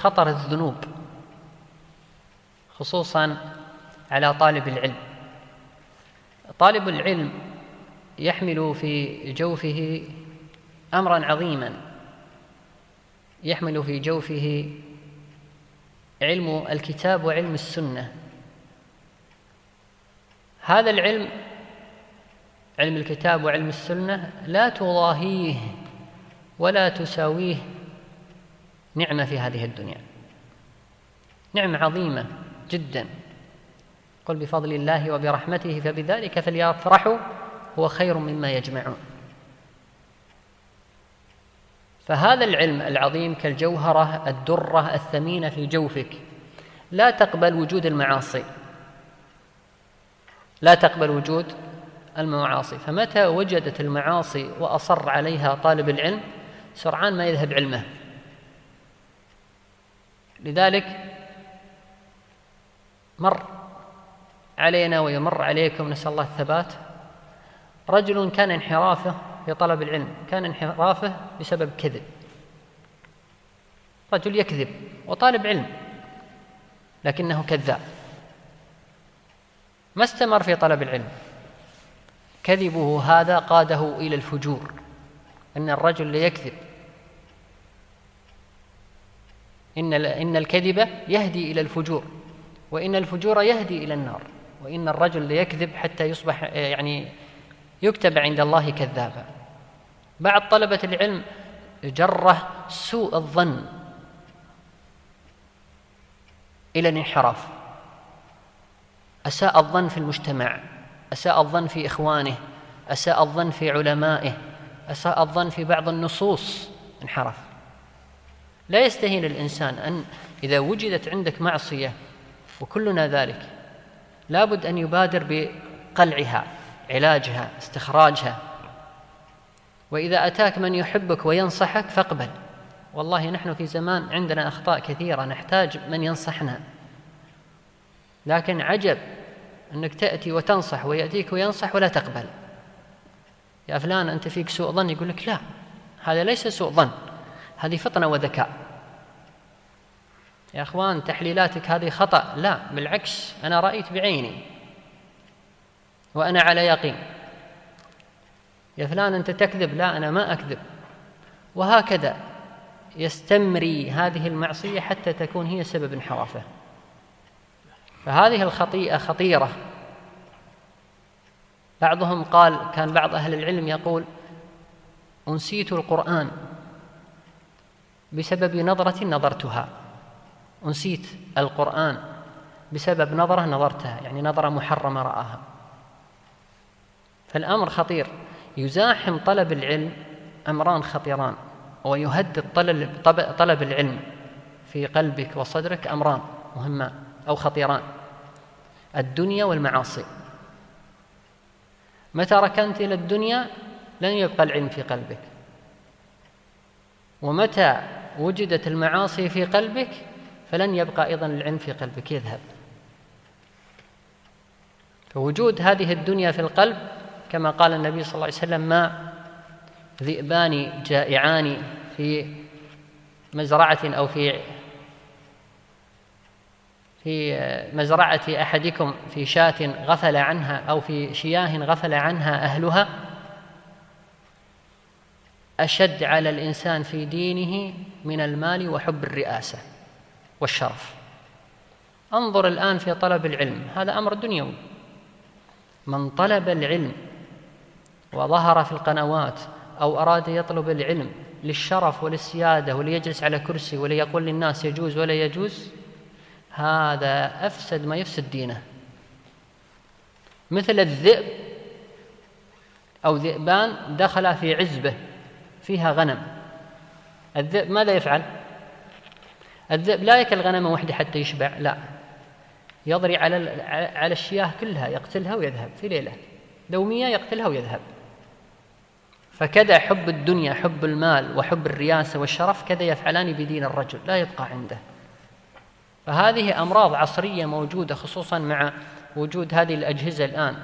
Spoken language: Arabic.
خطر الذنوب خصوصا على طالب العلم. طالب العلم يحمل في جوفه امرا عظيما. يحمل في جوفه علم الكتاب وعلم السنة. هذا العلم علم الكتاب وعلم السنة لا تضاهيه ولا تساويه نعمة في هذه الدنيا. نعمة عظيمة جدا. قل بفضل الله وبرحمته فبذلك فليفرحوا هو خير مما يجمعون. فهذا العلم العظيم كالجوهرة الدرة الثمينة في جوفك لا تقبل وجود المعاصي. لا تقبل وجود المعاصي. فمتى وجدت المعاصي وأصر عليها طالب العلم؟ سرعان ما يذهب علمه. لذلك مر علينا ويمر عليكم نسأل الله الثبات. رجل كان انحرافه في طلب العلم كان انحرافه بسبب كذب. رجل يكذب وطالب علم لكنه كذاب. ما استمر في طلب العلم؟ كذبه هذا قاده إلى الفجور إن الرجل ليكذب. إن إن الكذب يهدي إلى الفجور وإن الفجور يهدي إلى النار وإن الرجل ليكذب حتى يصبح يعني يكتب عند الله كذابا. بعض طلبة العلم جرة سوء الظن إلى الانحراف. أساء الظن في المجتمع أساء الظن في إخوانه أساء الظن في علمائه أساء الظن في بعض النصوص انحرف. لا يستهين الإنسان أن إذا وجدت عندك معصية وكلنا ذلك لابد أن يبادر بقلعها علاجها استخراجها. وإذا أتاك من يحبك وينصحك فاقبل. والله نحن في زمان عندنا أخطاء كثيرة نحتاج من ينصحنا. لكن عجب أنك تأتي وتنصح ويأتيك وينصح ولا تقبل. يا فلان أنت فيك سوء ظن يقول لك لا هذا ليس سوء ظن هذه فطنة وذكاء. يا أخوان تحليلاتك هذه خطأ. لا بالعكس أنا رأيت بعيني وأنا على يقين. يا فلان أنت تكذب؟ لا أنا ما أكذب. وهكذا يستمري هذه المعصية حتى تكون هي سبب انحرافه. فهذه الخطيئة خطيرة. بعضهم قال كان بعض أهل العلم يقول أنسيت القرآن بسبب نظرة نظرتها. أنسيت القرآن بسبب نظرة نظرتها يعني نظرة محرمة رآها. فالأمر خطير. يزاحم طلب العلم أمران خطيران ويهدد طلب, طلب العلم في قلبك وصدرك أمران مهمان أو خطيران. الدنيا والمعاصي. متى ركنت إلى الدنيا؟ لن يبقى العلم في قلبك. ومتى وجدت المعاصي في قلبك؟ فلن يبقى أيضا العلم في قلبك. يذهب. فوجود هذه الدنيا في القلب كما قال النبي صلى الله عليه وسلم ما ذئبان جائعان في مزرعة أو في في مزرعة أحدكم في شاة غفل عنها أو في شياه غفل عنها أهلها أشد على الإنسان في دينه من المال وحب الرئاسة. والشرف. انظر الآن في طلب العلم. هذا أمر دنيوي. من طلب العلم وظهر في القنوات أو أراد يطلب العلم للشرف وللسيادة وليجلس على كرسي وليقول للناس يجوز ولا يجوز هذا أفسد ما يفسد دينه. مثل الذئب أو ذئبان دخل في عزبة فيها غنم. الذئب ماذا يفعل؟ الذئب لا يأكل غنمة واحدة حتى يشبع لا. يضري على على الشياه كلها يقتلها ويذهب في ليلة. دومية يقتلها ويذهب. فكذا حب الدنيا حب المال وحب الرياسة والشرف كذا يفعلان بدين الرجل لا يبقى عنده. فهذه أمراض عصرية موجودة خصوصا مع وجود هذه الأجهزة الآن.